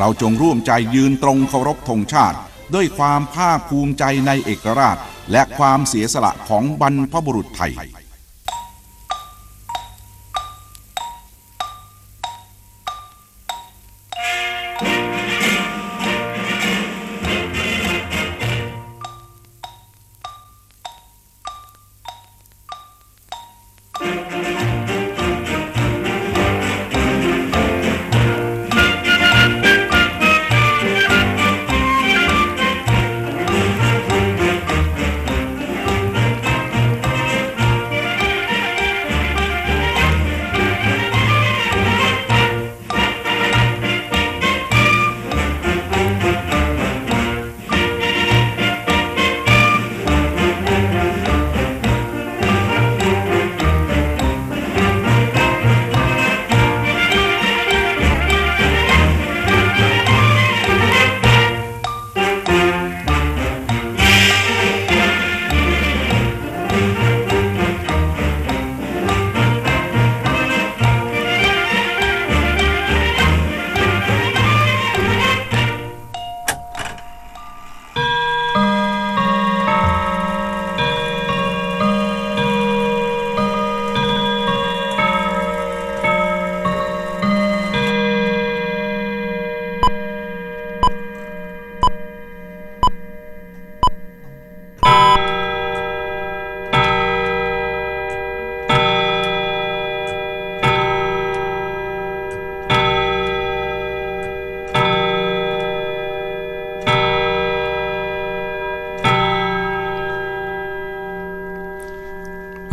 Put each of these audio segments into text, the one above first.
เราจงร่วมใจยืนตรงเคารพธงชาติ ด้วยความภาคภูมิใจในเอกราช และความเสียสละของบรรพบุรุษไทย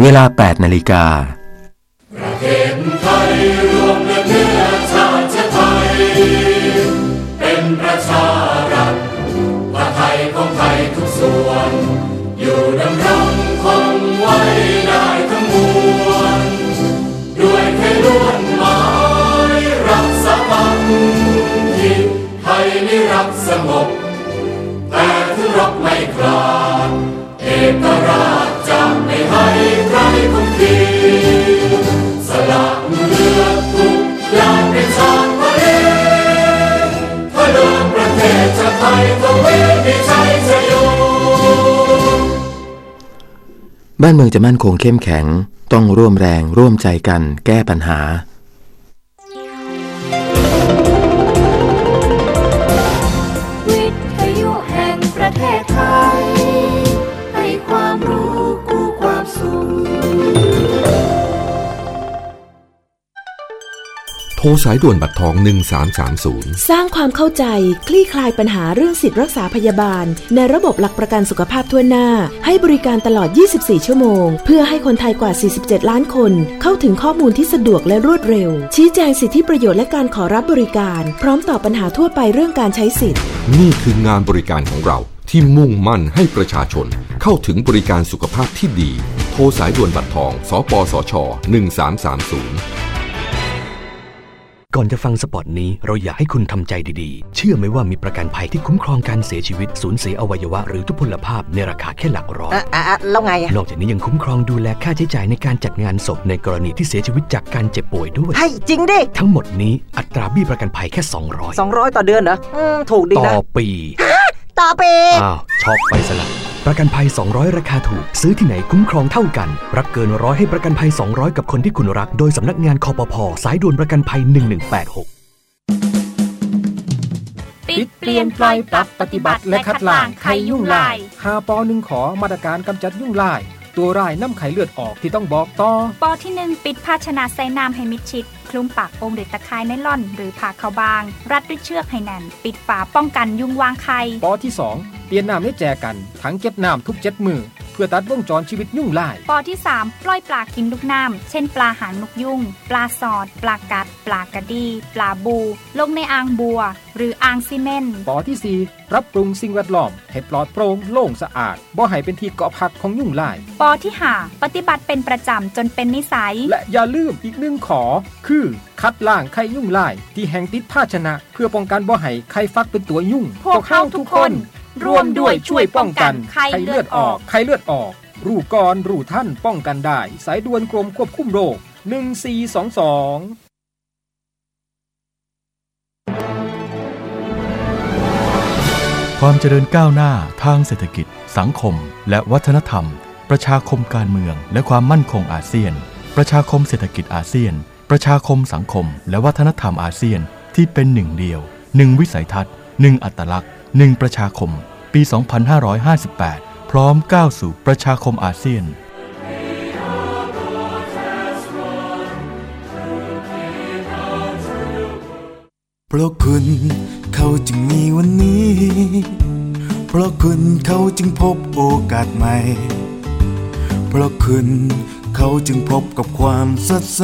วลา 8 นาฬิกาประเทศไทยรวมเนื้อชาติไทย เป็นประชารัฐประไทยของไทยทุกส่วน อยู่ดำรง บ้านเมืองจะมั่นคงเข้มแข็ง ต้องร่วมแรงร่วมใจกันแก้ปัญหา โทรสายด่วนบัตรทอง 1330 สร้างความเข้าใจคลี่คลายปัญหาเรื่องสิทธิรักษาพยาบาล ในระบบหลักประกันสุขภาพทั่วหน้า ให้บริการตลอด 24 ชั่วโมง เพื่อให้คนไทยกว่า 47 ล้านคน เข้าถึงข้อมูลที่สะดวกและรวดเร็ว ชี้แจงสิทธิประโยชน์และการขอรับบริการ พร้อมตอบปัญหาทั่วไปเรื่องการใช้สิทธิ์ นี่คืองานบริการของเราที่มุ่งมั่นให้ประชาชน เข้าถึงบริการสุขภาพที่ดี โทรสายด่วนบัตรทอง สปสช 1330 ก่อนจะฟังสปอตนี้เราอยากให้คุณทำใจดีๆ เชื่อไหมว่ามีประกันภัยที่คุ้มครองการเสียชีวิตสูญเสียอวัยวะหรือทุพพลภาพในราคาแค่หลักร้อย อะอะอะแล้วไงอะนอกจากนี้ยังคุ้มครองดูแลค่าใช้จ่ายในการจัดงานศพในกรณีที่เสียชีวิตจากการเจ็บป่วยด้วย ให้จริงดิ ทั้งหมดนี้อัตราเบี้ยประกันภัยแค่ 200 200 ต่อเดือนเหรออืมถูกดีต่นะ อปี ต่อไปอ้าวช็อกไปซะละประกันภัย 200 ราคาถูก ซื้อที่ไหนคุ้มครองเท่ากัน รับเกินร้อยให้ประกันภัย 200 กับคนที่คุณรัก โดยสำนักงานคอปพสายด่วนประกันภัย 1186ติดเปลี่ยนปล่อยปรับปฏิบัติและคัดล้างไข้ยุ่งลายหาปอหนึ่งขอมาตรการกำจัดยุ่งลาย ตัวร้ายน้ำไข่เลือดออกที่ต้องบอกต่อปอที่1ปิดภาชนะใส่น้ำให้มิดชิด คลุมปากโองด้วยตะไคร้ไนล่อน หรือผ่าขาวบาง รัดด้วยเชือกให้แน่น ปิดฝาป้องกันยุงวางไข่ปอที่ 2 เปลี่ยนน้ำให้แจกัน ถังเก็บน้ำทุกเจ็ดมือเพื่อตัดวงจรชีวิตยุ่งลาย ปอที่ 3 ปล่อยปลากินลูกน้ำ เช่นปลาหางนกยุงปลาสอด ปลากัด ปลากระดี ปลาบู ลงในอ่างบัว หรืออ่างซีเมนต์ปอที่ 4 รับปรุงสิ่งแวดล้อมให้ปลอดโปร่งโล่งสะอาด บ่ให้เป็นที่เกาะพักของยุ่งลาย ปอที่ 5 ปฏิบัติเป็นประจำจนเป็นนิสัย และอย่าลืมอีกหนึ่งขอ คือคัดล้างไข่ยุ่งลาย ที่แห่งติดภาชนะ เพื่อป้องกันบ่ให้ไข่ฟักเป็นตัวยุ่งพวกเขาทุกคน ร่วมด้วยช่วยป้องกันไข้เลือดออกไข้เลือดออก รูก่อนรูท่านป้องกันได้ สายด่วนกรมควบคุมโรค 1422ความเจริญก้าวหน้าทางเศรษฐกิจ สังคม และวัฒนธรรม ประชาคมการเมือง และความมั่นคงอาเซียน ประชาคมเศรษฐกิจอาเซียน ประชาคมสังคม และวัฒนธรรมอาเซียนที่เป็นหนึ่งเดียวหนึ่งวิสัยทัศน์หนึ่งอัตลักษณ์หนึ่งประชาคม ปี 2558 พร้อมก้าวสู่ประชาคมอาเซียนเพราะคุณเขาจึงมีวันนี้ เพราะคุณเขาจึงพบโอกาสใหม่ เพราะคุณ เขาจึงพบกับความสดใส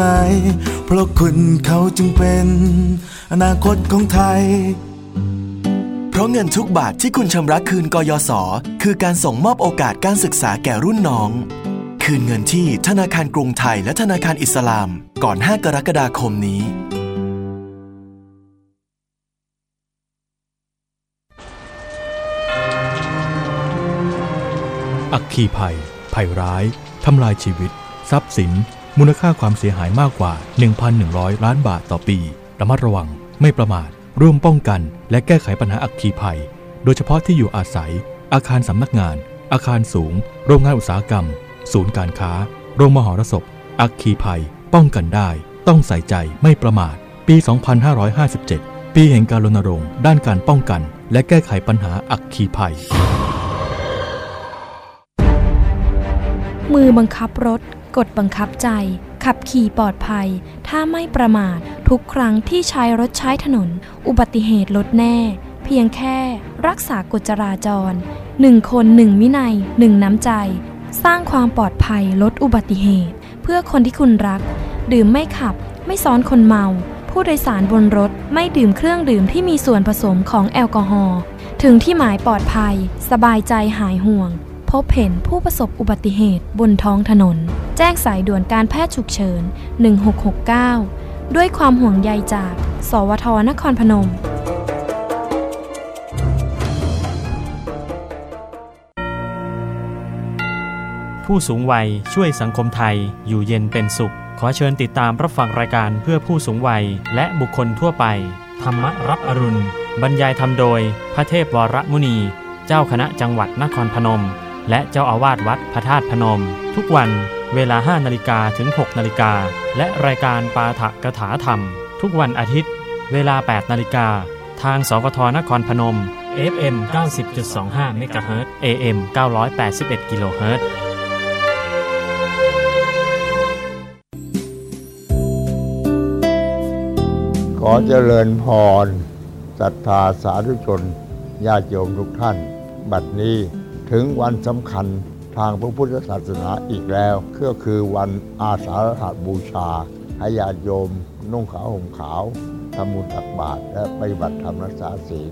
เพราะคุณเขาจึงเป็น อนาคตของไทย เพราะเงินทุกบาทที่คุณชำระคืนกยศคือการส่งมอบโอกาสการศึกษาแก่รุ่นน้อง คืนเงินที่ธนาคารกรุงไทยและธนาคารอิสลาม ก่อน 5 กรกฎาคมนี้อัคคีภัย ภัยร้าย ทำลายชีวิต ทรัพย์สิน มูลค่าความเสียหายมากกว่า 1,100 ล้านบาทต่อปี ระมัดระวัง ไม่ประมาท ร่วมป้องกัน และแก้ไขปัญหาอัคคีภัย โดยเฉพาะที่อยู่อาศัย อาคารสำนักงาน อาคารสูง โรงงานอุตสาหกรรม ศูนย์การค้า โรงมหรสพ อัคคีภัย ป้องกันได้ ต้องใส่ใจ ไม่ประมาท ปี 2557 ปีแห่งการรณรงค์ด้านการป้องกัน และแก้ไขปัญหาอัคคีภัยมือบังคับรถ กดบังคับใจ ขับขี่ปลอดภัย ถ้าไม่ประมาท ทุกครั้งที่ใช้รถใช้ถนน อุบัติเหตุลดแน่ เพียงแค่รักษากฎจราจรหนึ่งคนหนึ่งวินัยหนึ่งน้ำใจ สร้างความปลอดภัยลดอุบัติเหตุ เพื่อคนที่คุณรัก ดื่มไม่ขับ ไม่ซ้อนคนเมา ผู้โดยสารบนรถไม่ดื่มเครื่องดื่มที่มีส่วนผสมของแอลกอฮอล์ถึงที่หมายปลอดภัย สบายใจหายห่วง พบเห็นผู้ประสบอุบัติเหตุบนท้องถนน แจ้งสายด่วนการแพทย์ฉุกเฉิน 1669 ด้วยความห่วงใยจาก สวทนครพนมผู้สูงวัยช่วยสังคมไทยอยู่เย็นเป็นสุข ขอเชิญติดตามรับฟังรายการเพื่อผู้สูงวัยและบุคคลทั่วไป ธรรมรับอรุณ บรรยายทำโดย พระเทพวรมุนี เจ้าคณะจังหวัดนครพนม และเจ้าอาวาสวัดพระธาตุพนม ทุกวันเวลา 5 นาฬิกาถึง 6 นาฬิกา และรายการปาฐกถาธรรม ทุกวันอาทิตย์ เวลา 8 นาฬิกา ทางสวทนครพนม FM 90.25 MHz AM 981กิโลเฮิรตซ์ขอเจริญพรศรัทธาสาธุชนญาติโยมทุกท่าน บัดนี้ ถึงวันสำคัญทางพระพุทธศาสนาอีกแล้ว ก็คือวันอาสาฬหบูชาให้ญาติโยม นุ่งขาวห่มขาวทำบุญตักบาตรและปฏิบัติธรรมรักษาศีล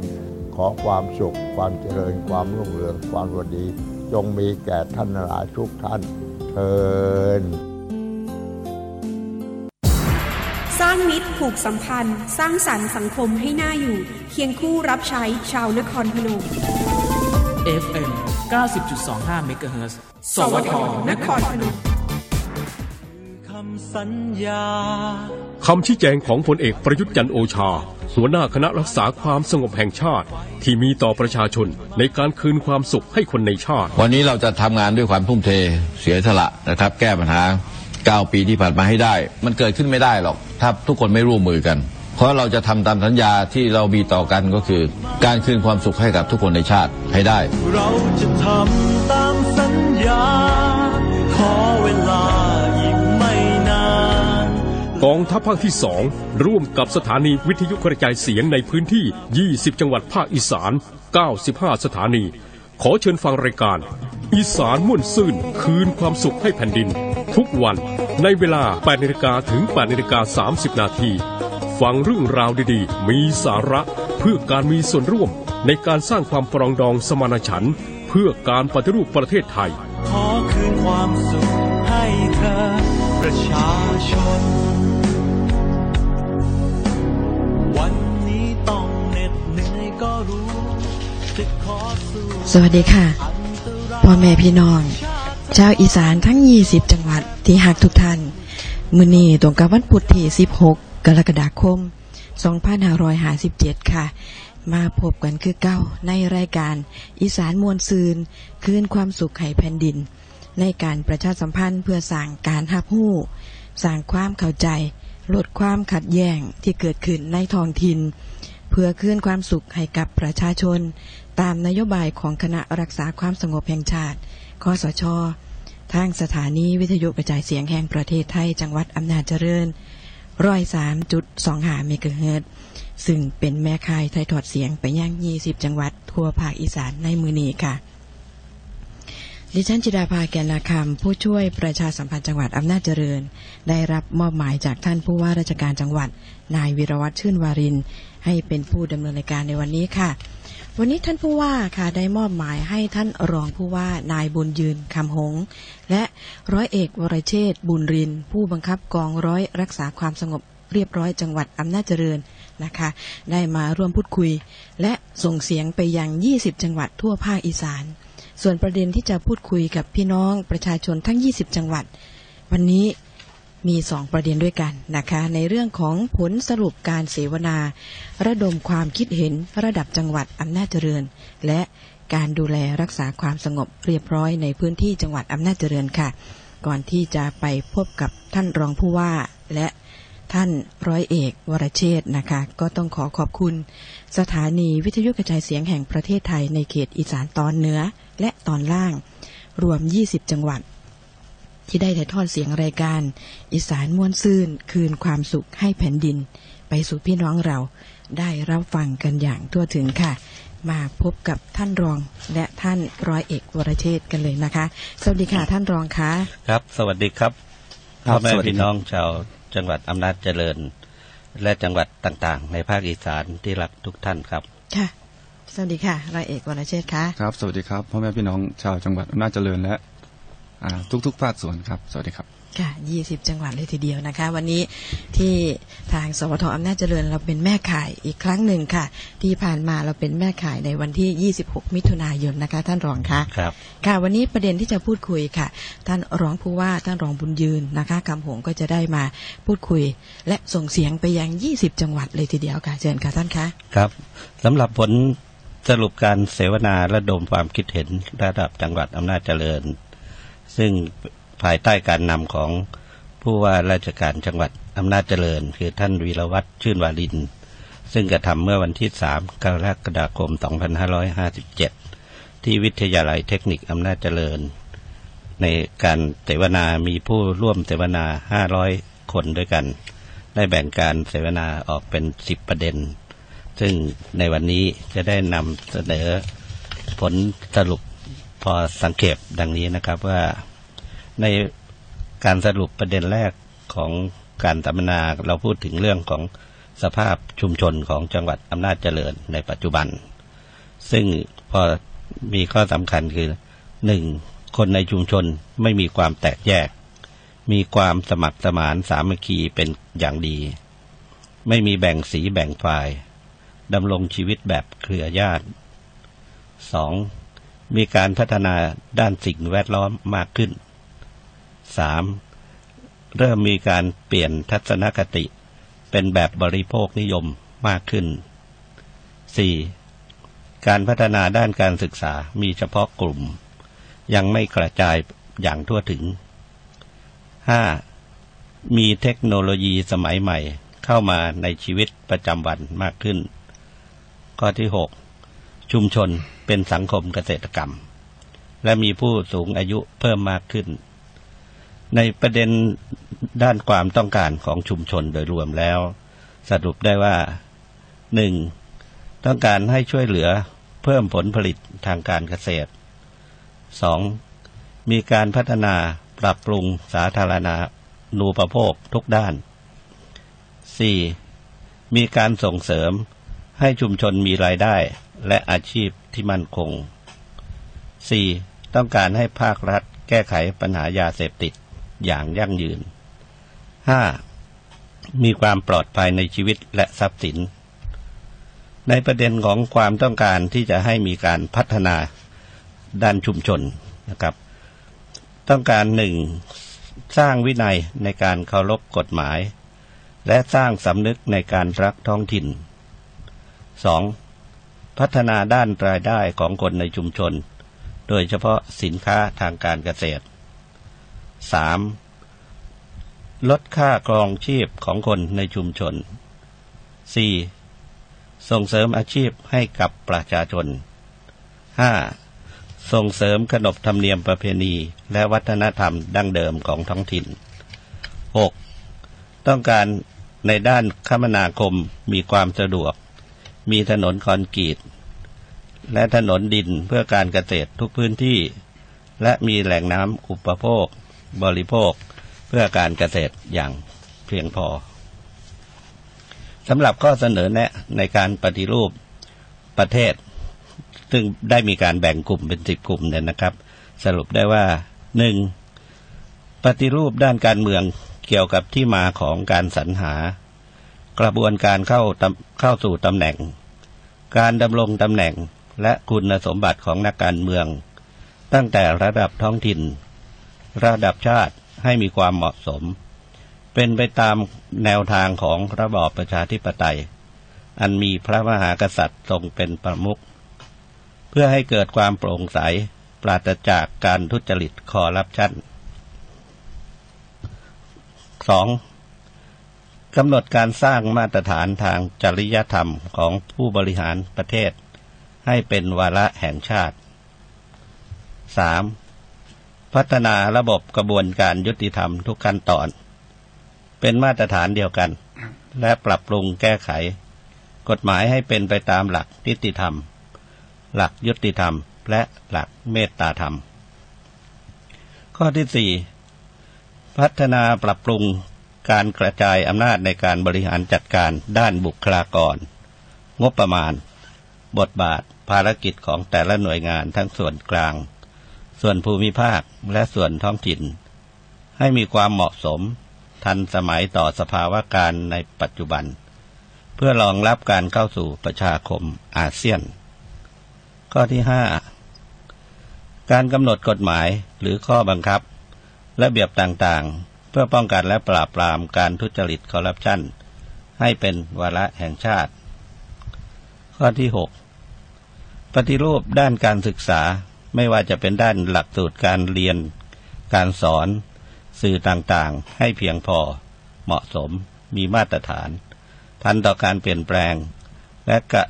ขอความสุข ความเจริญความรุ่งเรืองความวันดี จงมีแก่ท่านหลายทุกท่านเทินสร้างมิตรผูกสัมพันธ์ สร้างสรรค์สังคมให้น่าอยู่ เคียงคู่รับใช้ชาวนครพนม FM 90.25 MHz สวทนครพนมสัญญาคำชี้แจงของพลเอกประยุทธ์จันทร์โอชา หัวหน้าคณะรักษาความสงบแห่งชาติ ที่มีต่อประชาชนในการคืนความสุขให้คนในชาติ วันนี้เราจะทำงานด้วยความทุ่มเทเสียสละนะครับ แก้ปัญหา 9 ปีที่ผ่านมาให้ได้ มันเกิดขึ้นไม่ได้หรอก ถ้าทุกคนไม่ร่วมมือกัน เพราะเราจะทำตามสัญญาที่เรามีต่อกันก็คือ การคืนความสุขให้กับทุกคนในชาติให้ได้ เราจะทำตามสัญญา ขอเวลาอีกไม่นานกองทัพภาคที่สองร่วมกับสถานีวิทยุกระจายเสียงในพื้นที่ 20 จังหวัดภาคอีสาน 95 สถานี ขอเชิญฟังรายการ อีสานม่วนซื่นคืนความสุขให้แผ่นดิน ทุกวันในเวลา8นาฬิกาถึง8นาฬิกา30 นาที ฟังเรื่องราวดีๆ มีสาระเพื่อการมีส่วนร่วมในการสร้างความปรองดองสมานฉันท์เพื่อการปฏิรูปประเทศไทย ขอคืนความสุขให้เธอ ประชาชน วันนี้ต้องเหน็ดเหนื่อยก็รู้จะขอสู้สวัสดีค่ะ พ่อแม่พี่น้อง ชาวอีสานทั้ง 20 จังหวัดที่หักทุกท่าน มือนี้ตรงกับวันพุธที่ 16 กรกฎาคม 2557 ค่ะ มาพบกันคือเก้าในรายการอีสานมวลซืน คืนความสุขให้แผ่นดิน ในการประชาสัมพันธ์เพื่อสร้างการหับหู้สร้างความเข้าใจ ลดความขัดแย้งที่เกิดขึ้นในท้องถิ่นเพื่อคืนความสุขให้กับประชาชน ตามนโยบายของคณะรักษาความสงบแห่งชาติคสชทางสถานีวิทยุกระจายเสียงแห่งประเทศไทยจังหวัดอำนาจเจริญ ร้อยสามจุดสองหาเมกะเฮิรตซึ่งเป็นแม่ค่ายไทยถอดเสียงไปย่าง20จังหวัด ทั่วภาคอีสานในมือนีค่ะ ดิฉันจิดาภาแกนาคำผู้ช่วยประชาสัมพันธ์จังหวัดอำนาจเจริญ ได้รับมอบหมายจากท่านผู้ว่าราชการจังหวัด นายวิรวัตรชื่นวาริน ให้เป็นผู้ดำเนินรายการในวันนี้ค่ะ วันนี้ท่านผู้ว่าค่ะได้มอบหมายให้ท่านรองผู้ว่านายบุญยืนคำหง และร้อยเอกวรเชษบุญริน ผู้บังคับกองร้อยรักษาความสงบเรียบร้อยจังหวัดอำนาจเจริญนะคะ ได้มาร่วมพูดคุย และส่งเสียงไปยัง 20 จังหวัดทั่วภาคอีสาน ส่วนประเด็นที่จะพูดคุยกับพี่น้องประชาชนทั้ง 20 จังหวัด วันนี้ มีสองประเด็นด้วยกันนะคะ ในเรื่องของผลสรุปการเสวนา ระดมความคิดเห็นระดับจังหวัดอำนาจเจริญ และการดูแลรักษาความสงบเรียบร้อยในพื้นที่จังหวัดอำนาจเจริญค่ะ ก่อนที่จะไปพบกับท่านรองผู้ว่าและท่านร้อยเอกวรเชษนะคะ ก็ต้องขอขอบคุณ สถานีวิทยุกระจายเสียงแห่งประเทศไทยในเขตอีสานตอนเหนือและตอนล่าง รวม 20 จังหวัด ที่ได้ถ่ายทอดเสียงรายการ อีสานม้วนซื่นคืนความสุขให้แผ่นดิน ไปสู่พี่น้องเราได้รับฟังกันอย่างทั่วถึงค่ะ มาพบกับท่านรองและท่านร้อยเอกวรเชษกันเลยนะคะ สวัสดีค่ะท่านรองคะครับ สวัสดีครับครัพ่บอแม่สวัสดีพี่ครับน้องชาวจังหวัดอำนาจเจริญ และจังหวัดต่างๆ ในภาคอีสานที่รักทุกท่านครับค่ะ สวัสดีค่ะร้อยเอกวรเชษฐ์ค่ะครับ สวัสดีครับพ่อแม่พี่น้องชาวจังหวัดอำนาจเจริญและอ่า ทุกๆภาคส่วนครับ สวัสดีครับค่ะ20จังหวัดเลยทีเดียวนะคะ วันนี้ที่ทางสวทอำนาจเจริญเราเป็นแม่ข่ายอีกครั้งหนึ่งค่ะ ที่ผ่านมาเราเป็นแม่ข่ายในวันที่ 26 มิถุนายนนะคะ ท่านรองคะครับค่ะ วันนี้ประเด็นที่จะพูดคุยค่ะ ท่านรองผู้ว่าท่านรองบุญยืนนะคะคำหงก็จะได้มาพูดคุย และส่งเสียงไปยัง 20 จังหวัดเลยทีเดียวค่ะเชิญค่ะท่านคะครับสำหรับผลสรุปการเสวนาระดมความคิดเห็นระดับจังหวัดอำนาจเจริญ ซึ่งภายใต้การนำของผู้ว่าราชการจังหวัดอำนาจเจริญ คือท่านวีรวัตรชื่นวาริน ซึ่งกระทำเมื่อวันที่ 3 กรกฎาคม 2557 ที่วิทยาลัยเทคนิคอำนาจเจริญ ในการเสวนามีผู้ร่วมเสวนา 500 คนด้วยกัน ได้แบ่งการเสวนาออกเป็น 10 ประเด็น ซึ่งในวันนี้จะได้นำเสนอผลสรุป พอสังเกตดังนี้นะครับว่าในการสรุปประเด็นแรกของการสัมมนาเราพูดถึงเรื่องของสภาพชุมชนของจังหวัดอำนาจเจริญในปัจจุบัน ซึ่งพอมีข้อสำคัญคือหนึ่งคนในชุมชนไม่มีความแตกแยก มีความสมัครสมานสามัคคีเป็นอย่างดี ไม่มีแบ่งสีแบ่งฝ่ายดำรงชีวิตแบบเครือญาติสอง มีการพัฒนาด้านสิ่งแวดล้อมมากขึ้นสามเริ่มมีการเปลี่ยนทัศนคติ เป็นแบบบริโภคนิยมมากขึ้นสี่การพัฒนาด้านการศึกษามีเฉพาะกลุ่ม ยังไม่กระจายอย่างทั่วถึงห้ามีเทคโนโลยีสมัยใหม่เข้ามาในชีวิตประจำวันมากขึ้น ข้อที่หก ชุมชนเป็นสังคมเกษตรกรรม และมีผู้สูงอายุเพิ่มมากขึ้น ในประเด็นด้านความต้องการของชุมชนโดยรวมแล้ว สรุปได้ว่าหนึ่งต้องการให้ช่วยเหลือเพิ่มผลผลิตทางการเกษตรสองมีการพัฒนาปรับปรุงสาธารณานูปโภคทุกด้านสี่มีการส่งเสริมให้ชุมชนมีรายได้ และอาชีพที่มั่นคง 4. ต้องการให้ภาครัฐแก้ไขปัญหายาเสพติดอย่างยั่งยืน 5. มีความปลอดภัยในชีวิตและทรัพย์สิน ในประเด็นของความต้องการที่จะให้มีการพัฒนาด้านชุมชนนะครับ ต้องการหนึ่งสร้างวินัยในการเคารพกฎหมาย และสร้างสำนึกในการรักท้องถิ่น 2. พัฒนาด้านรายได้ของคนในชุมชน โดยเฉพาะสินค้าทางการเกษตร 3. ลดค่าครองชีพของคนในชุมชน 4. ส่งเสริมอาชีพให้กับประชาชน 5. ส่งเสริมขนบธรรมเนียมประเพณีและวัฒนธรรมดั้งเดิมของท้องถิ่น 6. ต้องการในด้านคมนาคมมีความสะดวก มีถนนคอนกรีต และถนนดินเพื่อการเกษตรทุกพื้นที่ และมีแหล่งน้ำอุปโภค บริโภค เพื่อการเกษตรอย่างเพียงพอสำหรับข้อเสนอแนะในการปฏิรูปประเทศ ซึ่งได้มีการแบ่งกลุ่มเป็นสิบกลุ่มเนี่ยนะครับ สรุปได้ว่าหนึ่งปฏิรูปด้านการเมืองเกี่ยวกับที่มาของการสรรหา กระบวนการเข้าเข้าสู่ตำแหน่ง การดำรงตำแหน่งและคุณสมบัติของนักการเมือง ตั้งแต่ระดับท้องถิ่น ระดับชาติให้มีความเหมาะสม เป็นไปตามแนวทางของระบอบประชาธิปไตย อันมีพระมหากษัตริย์ทรงเป็นประมุขเพื่อให้เกิดความโปร่งใสปราศจากการทุจริตคอร์รัปชัน 2. กำหนดการสร้างมาตรฐานทางจริยธรรมของผู้บริหารประเทศ ให้เป็นวาระแห่งชาติ 3. พัฒนาระบบกระบวนการยุติธรรมทุกขั้นตอน เป็นมาตรฐานเดียวกัน และปรับปรุงแก้ไข กฎหมายให้เป็นไปตามหลักนิติธรรม หลักยุติธรรม และหลักเมตตาธรรม ข้อที่สี่พัฒนาปรับปรุง การกระจายอำนาจในการบริหารจัดการด้านบุคลากร งบประมาณ บทบาท ภารกิจของแต่ละหน่วยงานทั้งส่วนกลาง ส่วนภูมิภาคและส่วนท้องถิ่น ให้มีความเหมาะสม ทันสมัยต่อสภาวะการในปัจจุบัน เพื่อรองรับการเข้าสู่ประชาคมอาเซียน ข้อที่ห้าการกำหนดกฎหมายหรือข้อบังคับ ระเบียบต่างๆ เพื่อป้องกันและปราบปรามการทุจริตคอร์รัปชันให้เป็นวาระแห่งชาติ ข้อที่ 6 ปฏิรูปด้านการศึกษาไม่ว่าจะเป็นด้านหลักสูตรการเรียน การสอน สื่อต่างๆ ให้เพียงพอ เหมาะสม มีมาตรฐาน ทันต่อการเปลี่ยนแปลง และกะ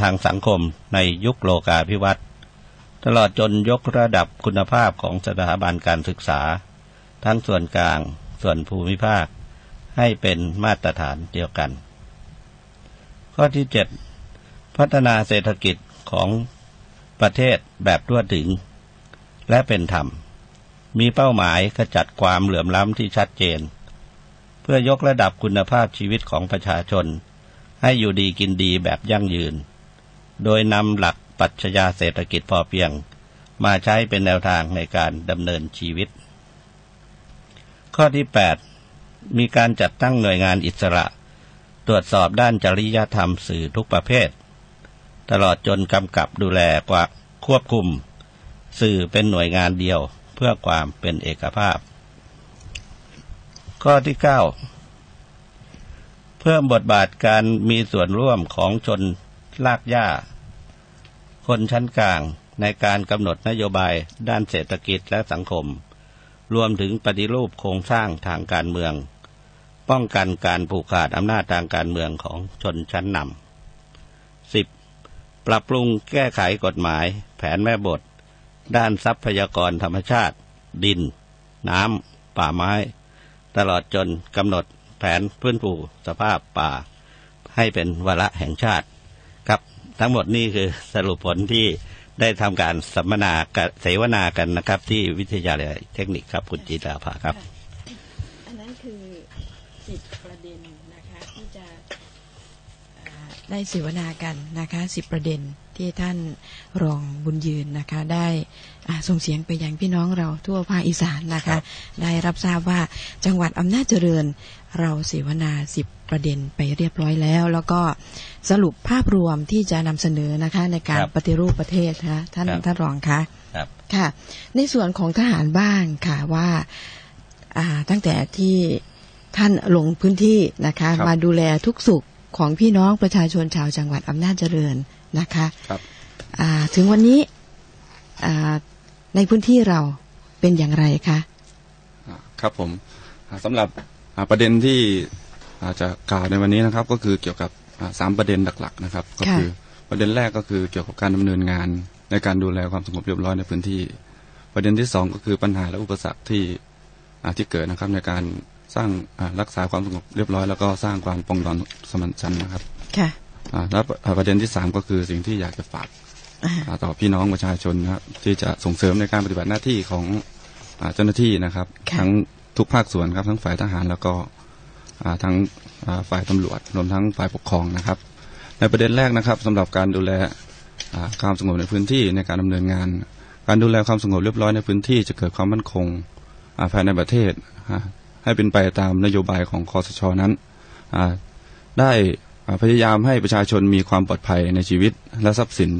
ทางสังคมในยุคโลกาภิวัตน์ตลอดจนยกระดับคุณภาพของสถาบันการศึกษา ทั้งส่วนกลาง ส่วนภูมิภาคให้เป็นมาตรฐานเดียวกัน ข้อที่เจ็ดพัฒนาเศรษฐกิจของประเทศแบบทั่วถึง และเป็นธรรม มีเป้าหมายขจัดความเหลื่อมล้ำที่ชัดเจน เพื่อยกระดับคุณภาพชีวิตของประชาชน ให้อยู่ดีกินดีแบบยั่งยืน โดยนำหลักปัชญาเศรษฐกิจพอเพียง มาใช้เป็นแนวทางในการดำเนินชีวิต ข้อที่ 8 มีการจัดตั้งหน่วยงานอิสระ ตรวจสอบด้านจริยธรรมสื่อทุกประเภท ตลอดจนกำกับดูแลกว่าควบคุม สื่อเป็นหน่วยงานเดียวเพื่อความเป็นเอกภาพ ข้อที่ 9 เพิ่มบทบาทการมีส่วนร่วมของชนลากหญ้า คนชั้นกลางในการกำหนดนโยบายด้านเศรษฐกิจและสังคม รวมถึงปฏิรูปโครงสร้างทางการเมือง ป้องกันการผูกขาดอำนาจทางการเมืองของชนชั้นนำ 10. ปรับปรุงแก้ไขกฎหมาย แผนแม่บท ด้านทรัพยากรธรรมชาติ ดิน น้ำ ป่าไม้ ตลอดจนกำหนดแผนพื้นผูสภาพป่า ให้เป็นวาระแห่งชาติ ครับทั้งหมดนี่คือสรุปผลที่ ได้ทำการสัมมนาเสวนากันนะครับ ที่วิทยาลัยเทคนิคครับคุณจิตาภาครับ อันนั้นคือสิบประเด็นนะคะที่จะได้เสวนากันนะคะสิบประเด็นที่ท่านรองบุญยืนนะคะได้ส่งเสียงไปยังพี่น้องเราทั่วภาคอีสานนะคะ ได้รับทราบว่าจังหวัดอำนาจเจริญ เราเสวนาสิบประเด็นไปเรียบร้อยแล้ว แล้วก็สรุปภาพรวมที่จะนำเสนอนะคะ ในการปฏิรูปประเทศนะท่านท่านรองคะค่ะ ในส่วนของทหารบ้างค่ะว่าตั้งแต่ที่ท่านลงพื้นที่นะคะมาดูแลทุกสุขของพี่น้องประชาชนชาวจังหวัดอำนาจเจริญนะคะครับอ่าถึงวันนี้อ่าในพื้นที่เราเป็นอย่างไรคะ ครับผมอ่าสำหรับอ่า ประเด็นที่อาจจะกล่าวในวันนี้นะครับ ก็คือเกี่ยวกับอ่าสามประเด็นหลักๆนะครับ ก็คือประเด็นแรกก็คือเกี่ยวกับการดำเนินงานในการดูแลความสงบเรียบร้อยในพื้นที่ ประเด็นที่สองก็คือปัญหาและอุปสรรคที่อ่าที่เกิดนะครับในการสร้างอ่ารักษาความสงบเรียบร้อย แล้วก็สร้างความปรองดองสมานฉันท์นะครับค่ะอ่าแล้วอ่าประเด็นที่สามก็คือสิ่งที่อยากจะฝากอ่าอ่าต่อพี่น้องประชาชนนะครับที่จะส่งเสริมในการปฏิบัติหน้าที่ของอาเจ้าหน้าที่นะครับ ทั้ง ทุกภาคส่วนครับทั้งฝ่ายทหารแล้วก็ทั้งฝ่ายตำรวจรวมทั้งฝ่ายปกครองนะครับ ในประเด็นแรกนะครับสำหรับการดูแลความสงบในพื้นที่ในการดำเนินงาน การดูแลความสงบเรียบร้อยในพื้นที่จะเกิดความมั่นคงภายในประเทศให้เป็นไปตามนโยบายของคอสชนั้นได้พยายามให้ประชาชนมีความปลอดภัยในชีวิตและทรัพย์สิน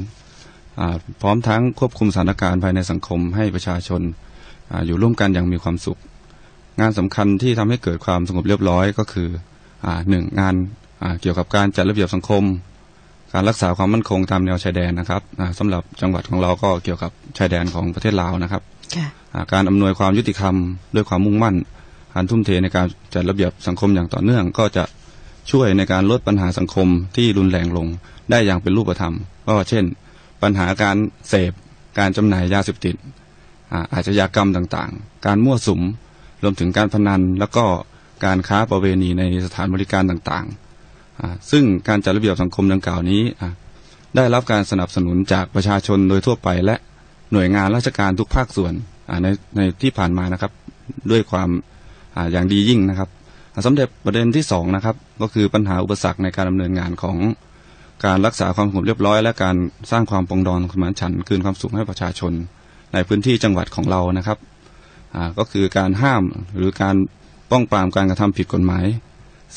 พร้อมทั้งควบคุมสถานการณ์ภายในสังคมให้ประชาชนอาอยู่ร่วมกันอย่างมีความสุข งานสำคัญที่ทำให้เกิดความสงบเรียบร้อยก็คืออ่าหนึ่งงานอ่าเกี่ยวกับการจัดระเบียบสังคม การรักษาความมั่นคงตามแนวชายแดนนะครับอ่าสำหรับจังหวัดของเราก็เกี่ยวกับชายแดนของประเทศลาวนะครับค่ะอ่าการอำนวยความยุติธรรมด้วยความมุ่งมั่นการทุ่มเทในการจัดระเบียบสังคมอย่างต่อเนื่อง ก็จะช่วยในการลดปัญหาสังคมที่รุนแรงลงได้อย่างเป็นรูปธรรมก็เช่น ปัญหาการเสพ การจำหน่ายยาเสพติดอ่าอาชญากรรมต่างๆ การมั่วสุม รวมถึงการพนันแล้วก็การค้าประเวณีในสถานบริการต่างๆ ซึ่งการจัดระเบียบสังคมดังกล่าวนี้ได้รับการสนับสนุนจากประชาชนโดยทั่วไปและหน่วยงานราชการทุกภาคส่วนในในที่ผ่านมานะครับ ด้วยความออย่างดียิ่งนะครับอ่าสำเร็จประเด็นที่สองนะครับก็คือปัญหาอุปสรรคในการดำเนินงานของการรักษาความสงบเรียบร้อย และการสร้างความปองดองสมานฉันคืนความสุขให้ประชาชน ในพื้นที่จังหวัดของเรานะครับ ก็คือการห้ามหรือการป้องปรามการกระทำผิดกฎหมาย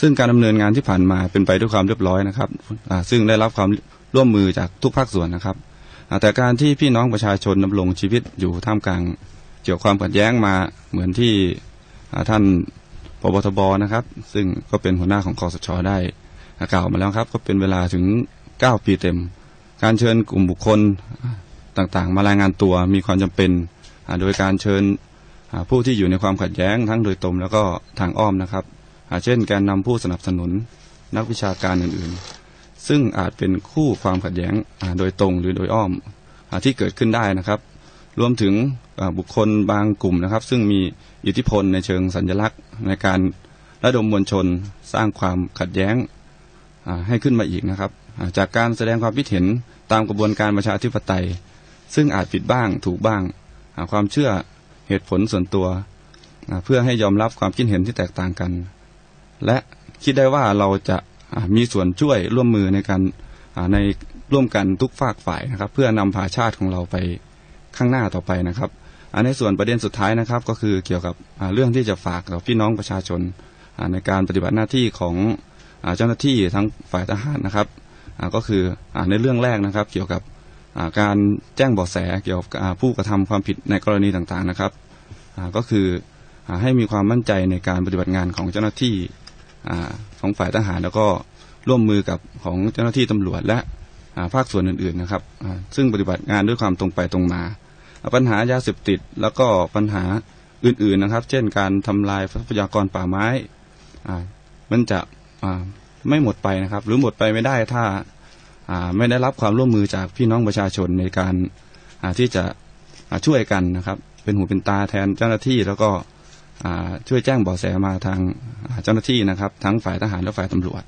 ซึ่งการดำเนินงานที่ผ่านมาเป็นไปด้วยความเรียบร้อยนะครับซึ่งได้รับความร่วมมือจากทุกภาคส่วนนะครับแต่การที่พี่น้องประชาชนดำรงชีวิตอยู่ท่ามกลางเกี่ยวความขัดแย้งมาเหมือนที่ท่านปบทบนะครับ ซึ่งก็เป็นหัวหน้าของคอสชได้กล่าวมาแล้วครับ ก็เป็นเวลาถึง 9 ปีเต็ม การเชิญกลุ่มบุคคลต่างๆ มารายงานตัวมีความจำเป็น โดยการเชิญ ผู้ที่อยู่ในความขัดแย้งทั้งโดยตรงแล้วก็ทางอ้อมนะครับเช่นแกนนำผู้สนับสนุนนักวิชาการอื่นๆ ซึ่งอาจเป็นคู่ความขัดแย้งโดยตรงหรือโดยอ้อมที่เกิดขึ้นได้นะครับ รวมถึงบุคคลบางกลุ่มนะครับ ซึ่งมีอิทธิพลในเชิงสัญลักษณ์ในการระดมมวลชนสร้างความขัดแย้งให้ขึ้นมาอีกนะครับ จากการแสดงความคิดเห็นตามกระบวนการประชาธิปไตย ซึ่งอาจผิดบ้างถูกบ้าง ความเชื่อ เหตุผลส่วนตัว เพื่อให้ยอมรับความคิดเห็นที่แตกต่างกัน และคิดได้ว่าเราจะมีส่วนช่วยร่วมมือในการในร่วมกันทุกฝากฝ่ายนะครับ เพื่อนำพาชาติของเราไปข้างหน้าต่อไปนะครับอ่าในส่วนประเด็นสุดท้ายนะครับ ก็คือเกี่ยวกับเรื่องที่จะฝากต่อพี่น้องประชาชนในการปฏิบัติหน้าที่ของเจ้าหน้าที่ทั้งฝ่ายทหารนะครับก็คือในเรื่องแรกนะครับ เกี่ยวกับ การแจ้งเบาะแสเกี่ยวกับผู้กระทำความผิดในกรณีต่างๆนะครับก็คืออให้มีความมั่นใจในการปฏิบัติงานของเจ้าหน้าที่ของฝ่ายทหาร แล้วก็ร่วมมือกับของเจ้าหน้าที่ตำรวจและภาคส่วนอื่นๆนะครับซึ่งปฏิบัติงานด้วยความตรงไปตรงมา ปัญหายาเสพติดแล้วก็ปัญหาอื่นๆนะครับ เช่นการทำลายทรัพยากรป่าไม้มันจะไม่หมดไปนะครับ หรือหมดไปไม่ได้ถ้า ไม่ได้รับความร่วมมือจากพี่น้องประชาชนในการที่จะช่วยกันนะครับ เป็นหูเป็นตาแทนเจ้าหน้าที่แล้วก็ช่วยแจ้งเบาะแสมาทางเจ้าหน้าที่นะครับ ทั้งฝ่ายทหารและฝ่ายตำรวจ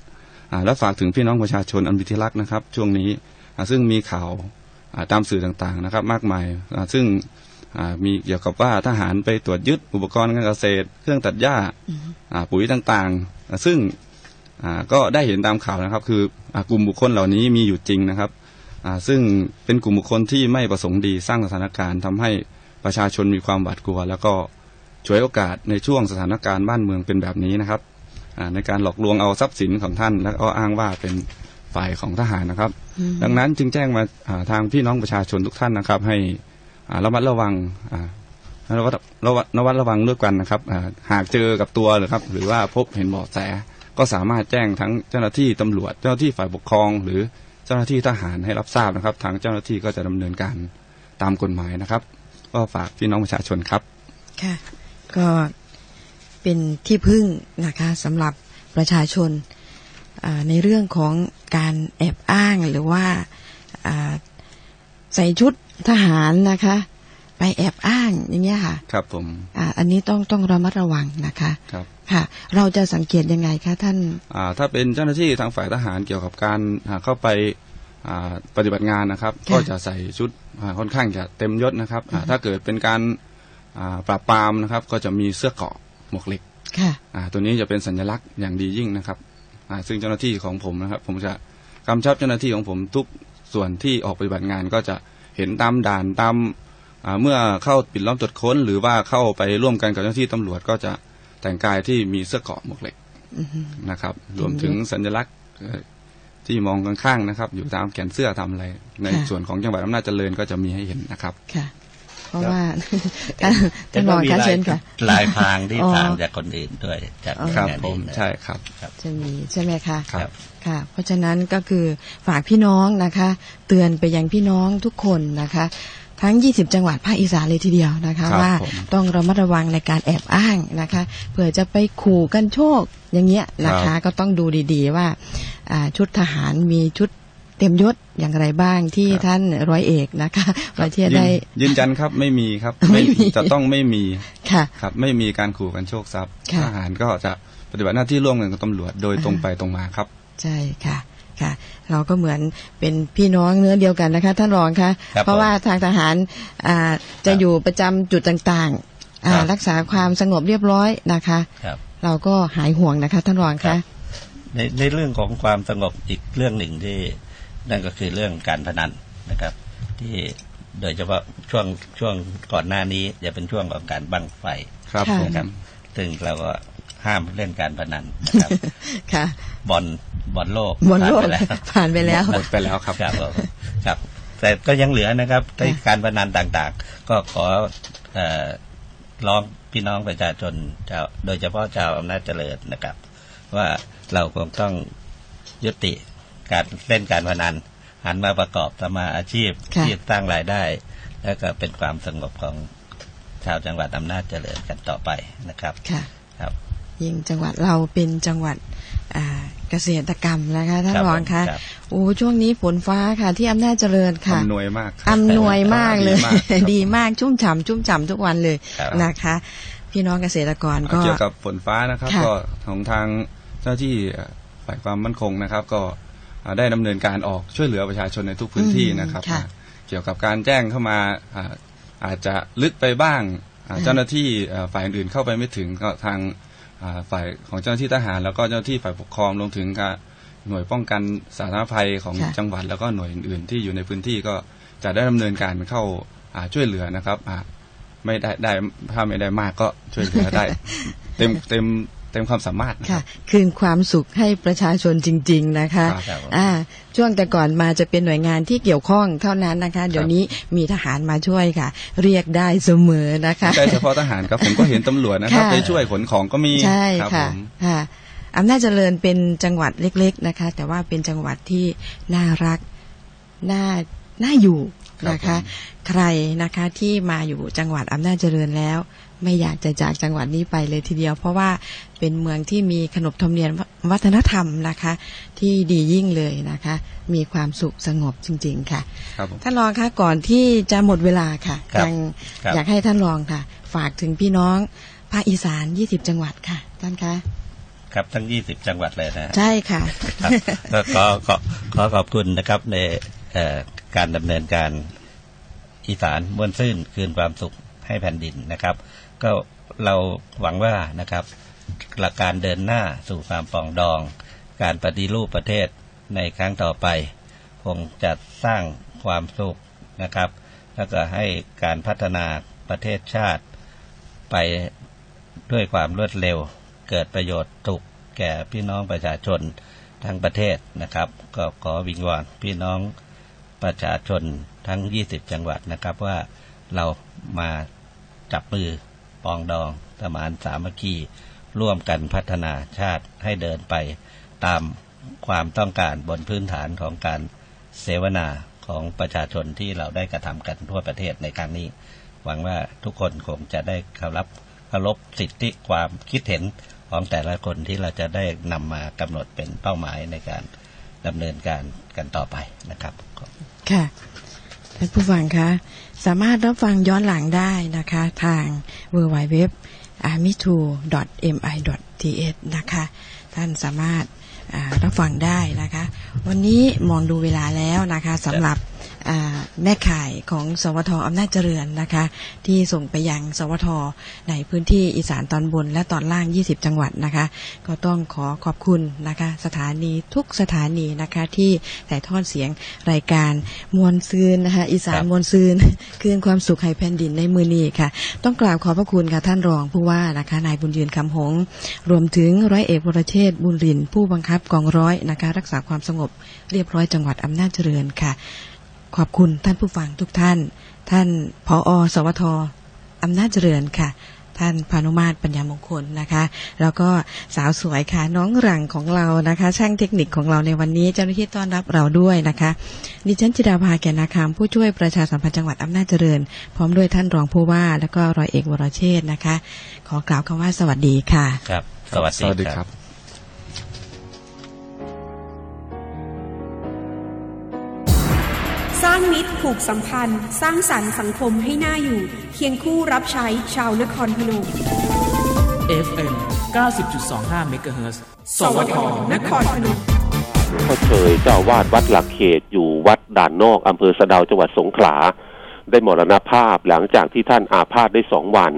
และฝากถึงพี่น้องประชาชนอันมีที่รักนะครับ ช่วงนี้ซึ่งมีข่าวตามสื่อต่างๆนะครับ มากมายซึ่งมีเกี่ยวกับว่าทหารไปตรวจยึดอุปกรณ์การเกษตร เครื่องตัดหญ้าปุ๋ยต่างๆ ซึ่งก็ได้เห็นตามข่าวนะครับ คือ กลุ่มบุคคลเหล่านี้มีอยู่จริงนะครับอ่าซึ่งเป็นกลุ่มบุคคลที่ไม่ประสงค์ดีสร้างสถานการณ์ทำให้ประชาชนมีความหวาดกลัว แล้วก็ฉวยโอกาสในช่วงสถานการณ์บ้านเมืองเป็นแบบนี้นะครับอ่าในการหลอกลวงเอาทรัพย์สินของท่าน แล้วก็อ้างว่าเป็นฝ่ายของทหารนะครับอืมดังนั้นจึงแจ้งมาอ่าทางพี่น้องประชาชนทุกท่านนะครับ ให้อ่าระมัดระวังอ่าระวัดระวัดระวัดระวังด้วยกันนะครับอ่าหากเจอกับตัวหรือครับ หรือว่าพบเห็นเบาะแส ก็สามารถแจ้งทั้งเจ้าหน้าที่ตำรวจเจ้าหน้าที่ฝ่ายปกครอง หรือจ้าหน้าที่ทหารให้รับทราบนะครับ ทางเจ้าหน้าที่ก็จะดำเนินการตามกฎหมายนะครับ ก็ฝากพี่น้องประชาชนครับค่ะก็เป็นที่พึ่งนะคะสำหรับประชาชนอ่าในเรื่องของการแอบอ้างหรือว่าอ่าใส่ชุดทหารนะคะ ไปแอบอ้างอย่างเงี้ยค่ะ ครับผมอ่าอันนี้ต้องต้องระมัดระวังนะคะ ครับ ค่ะ เราจะสังเกตยังไงคะท่านอ่าถ้าเป็นเจ้าหน้าที่ทางฝ่ายทหารเกี่ยวกับการอ่าเข้าไปอ่าปฏิบัติงานนะครับค่ะก็จะใส่ชุดอ่าค่อนข้างจะเต็มยศนะครับอ่าถ้าเกิดเป็นการอ่าปราบปรามนะครับ ก็จะมีเสื้อเกราะหมวกเหล็กค่ะอ่าตัวนี้จะเป็นสัญลักษณ์อย่างดียิ่งนะครับอ่าซึ่งเจ้าหน้าที่ของผมนะครับ ผมจะกำชับเจ้าหน้าที่ของผมทุกส่วนที่ออกปฏิบัติงานก็จะเห็นตามด่านตามอ่าเมื่อเข้าปิดล้อมตรวจค้น หรือว่าเข้าไปร่วมกันกับเจ้าหน้าที่ตำรวจก็จะ แต่งกายที่มีเสื้อเกราะหมวกเหล็กอือฮึนะครับ รวมถึงสัญลักษณ์เอ่อที่มองข้างๆนะครับ อยู่ตามแขนเสื้อทำอะไร ในค่ะส่วนของจังหวัดอำนาจเจริญก็จะมีให้เห็นนะครับค่ะเพราะว่าท่านท่านรองคะเชิญค่ะลายพรางที่อ๋อต่างจากคนอื่นด้วยจากอ๋อครับงานผมอื่นนะใช่ครับจะมีใช่ไหมคะครับค่ะ เพราะฉะนั้นก็คือฝากพี่น้องนะคะ เตือนไปยังพี่น้องทุกคนนะคะ ทั้ง 20 จังหวัดภาคอีสานเลยทีเดียวนะคะครับว่าผมต้องระมัดระวังในการแอบอ้างนะคะเผื่อจะไปขู่กันโชคอย่างเงี้ยนะคะก็ต้องดูดีๆว่าอ่าชุดทหารมีชุดเต็มยศอย่างไรบ้างที่ท่านร้อยเอกนะคะว่าที่จะได้ยืนยืนยันครับไม่มีครับไม่มีจะต้องไม่มีค่ะครับไม่มีการขู่กันโชคทรัพย์ค่ะทหารก็จะปฏิบัติหน้าที่ร่วมกันกับตำรวจโดยตรงไปตรงมาครับ ใช่ค่ะ ค่ะ เราก็เหมือนเป็นพี่น้องเนื้อเดียวกันนะคะ ท่านรองคะครับเพราะว่าทางทหารอ่าจะอยู่ประจำจุดต่างๆอ่าครับรักษาความสงบเรียบร้อยนะคะครับเราก็หายห่วงนะคะท่านรองคะในในเรื่องของความสงบอีกเรื่องหนึ่งที่นั่นก็คือเรื่องการพนันนะครับ ที่โดยเฉพาะช่วงช่วงก่อนหน้านี้จะเป็นช่วงของการบังไฟครับผมนะครับซึ่งเราก็ ห้ามเล่นการพนันนะครับค่ะบอลบอลโลกบอลโลกผ่านไปแล้วผ่านไปแล้วหมดไปแล้วครับครับผมครับ แต่ก็ยังเหลือนะครับในการพนันต่างๆ ก็ขอเอ่อร้องพี่น้องประชาชนชาวโดยเฉพาะชาวอำนาจเจริญนะครับ ว่าเราคงต้องยุติการเล่นการพนันหันมาประกอบทำมาอาชีพค่ะที่สร้างรายได้ แล้วก็เป็นความสงบของชาวจังหวัดอำนาจเจริญกันต่อไปนะครับค่ะครับ ยิ่งจังหวัดเราเป็นจังหวัดอ่าเกษตรกรรมนะคะท่านครับรองคะครับโอ้ช่วงนี้ฝนฟ้าค่ะ ที่อำนาจเจริญค่ะอำนวยมากครับอำนวยมากเลยดีมากครับดีมากชุ่มฉ่ำชุ่มฉ่ำทุกวันเลยครับนะคะ พี่น้องเกษตรกรก็เกี่ยวกับฝนฟ้านะครับค่ะก็ของทางเจ้าหน้าที่เอ่อฝ่ายความมั่นคงนะครับ ก็อ่าได้ดำเนินการออกช่วยเหลือประชาชนในทุกพื้นที่นะครับค่ะอ่าเกี่ยวกับการแจ้งเข้ามาอ่าอาจจะลึกไปบ้างอ่าค่ะเจ้าหน้าที่เอ่อฝ่ายอื่นๆเข้าไปไม่ถึงก็ทางอ่า ฝ่ายของเจ้าหน้าที่ทหาร แล้วก็เจ้าหน้าที่ฝ่ายปกครองรวมถึงการหน่วยป้องกันสาธารณภัยของค่ะจังหวัด แล้วก็หน่วยอื่น ๆ ที่อยู่ในพื้นที่ก็จะได้ดำเนินการเข้าอ่าช่วยเหลือนะครับอ่าไม่ได้ได้ถ้าไม่ได้มากก็ช่วยเหลือได้ เต็มเต็ม เต็มความสามารถนะค่ะ คืนความสุขให้ประชาชนจริง ๆ นะคะครับอ่าช่วงแต่ก่อนมาจะเป็นหน่วยงานที่เกี่ยวข้องเท่านั้นนะคะ เดี๋ยวนี้มีทหารมาช่วยค่ะ เรียกได้เสมอนะคะไม่ใช่เฉพาะทหารครับผมก็เห็นตำรวจนะครับค่ะไปช่วยขนของก็มีใช่ครับค่ะผมค่ะอำนาจเจริญเป็นจังหวัดเล็ก ๆนะคะ แต่ว่าเป็นจังหวัดที่น่ารักน่าน่าอยู่นะคะ ใครนะคะที่มาอยู่จังหวัดอำนาจเจริญแล้ว ไม่อยากจะจากจังหวัดนี้ไปเลยทีเดียว เพราะว่าเป็นเมืองที่มีขนบธรรมเนียมวัฒนธรรมนะคะ ที่ดียิ่งเลยนะคะ มีความสุขสงบจริง ๆ ค่ะครับผมท่านรองคะก่อนที่จะหมดเวลาค่ะครับยังครับอยากให้ท่านรองค่ะ ฝากถึงพี่น้องภาคอีสาน 20 จังหวัดค่ะ ท่านคะครับทั้ง 20 จังหวัดเลยนะฮะใช่ค่ะครับก็ขอขอขอขอบคุณนะครับในเอ่อการดำเนินการอีสานม้วนซื่นคืนความสุขให้แผ่นดินนะครับ ก็เราหวังว่านะครับ หลักการเดินหน้าสู่ความปองดอง การปฏิรูปประเทศในครั้งต่อไป คงจะสร้างความสุขนะครับ แล้วก็ให้การพัฒนาประเทศชาติ ไปด้วยความรวดเร็ว เกิดประโยชน์ถูกแก่พี่น้องประชาชนทั้งประเทศนะครับ ก็ขอวิงวอนพี่น้องประชาชนทั้ง 20 จังหวัดนะครับว่าเรามาจับมือ ปองดองสมานสามัคคีร่วมกันพัฒนาชาติให้เดินไป ตามความต้องการบนพื้นฐานของการเสวนาของประชาชนที่เราได้กระทำกันทั่วประเทศในครั้งนี้ หวังว่าทุกคนคงจะได้เคารพเคารพสิทธิความคิดเห็นของแต่ละคนที่เราจะได้นำมากำหนดเป็นเป้าหมายในการดำเนินการกันต่อไปนะครับ ค่ะท่านผู้ฟังคะ สามารถรับฟังย้อนหลังได้นะคะทาง w w w a r m y t o m i t s นะคะ ท่านสามารถรับฟังได้นะคะ วันนี้มองดูเวลาแล้วนะคะสำหรับ แม่ข่ายของสวทอำนาจเจริญนะคะ ที่ส่งไปยังสวทในพื้นที่อีสานตอนบนและตอนล่าง 20 จังหวัดนะคะ ก็ต้องขอขอบคุณนะคะ สถานีทุกสถานีนะคะที่ถ่ายทอดเสียงรายการมวลซืนนะคะอีสานมวลซืนคืนความสุขให้แผ่นดินในมือนี้ค่ะ ต้องกราบขอบพระคุณค่ะท่านรองผู้ว่านะคะนายบุญยืนคำหงส์รวมถึงร้อยเอกวรเชษฐ์บุญรินทร์ผู้บังคับกองร้อยนะคะ รักษาความสงบเรียบร้อยจังหวัดอำนาจเจริญค่ะ ขอบคุณท่านผู้ฟังทุกท่าน ท่านผอสวทอำนาจเจริญค่ะ ท่านพานุมาตรปัญญามงคลนะคะ แล้วก็สาวสวยค่ะ น้องหลังของเรานะคะ ช่างเทคนิคของเราในวันนี้เจ้าหน้าที่ต้อนรับเราด้วยนะคะดิฉันจิดาภาแก่นาคามผู้ช่วยประชาสัมพันธ์จังหวัดอำนาจเจริญ พร้อมด้วยท่านรองผู้ว่า แล้วก็ร้อยเอกวรเชษฐ์นะคะ ขอกล่าวคำว่าสวัสดีค่ะ ครับ สวัสสวัสดีดีคครัรับ มิตรผูกสัมพันธ์ สร้างสรรค์สังคมให้น่าอยู่ เคียงคู่รับใช้ชาวนครพนม FM 90.25เมกะเฮิรตซ์สวทนครพนมพ่อเฉยเจ้าอาวาดวัดหลักเขตอยู่วัดด่านนอกอำเภอสะเดาจังหวัดสงขลา ได้มรณภาพหลังจากที่ท่านอาพาธได้สองวัน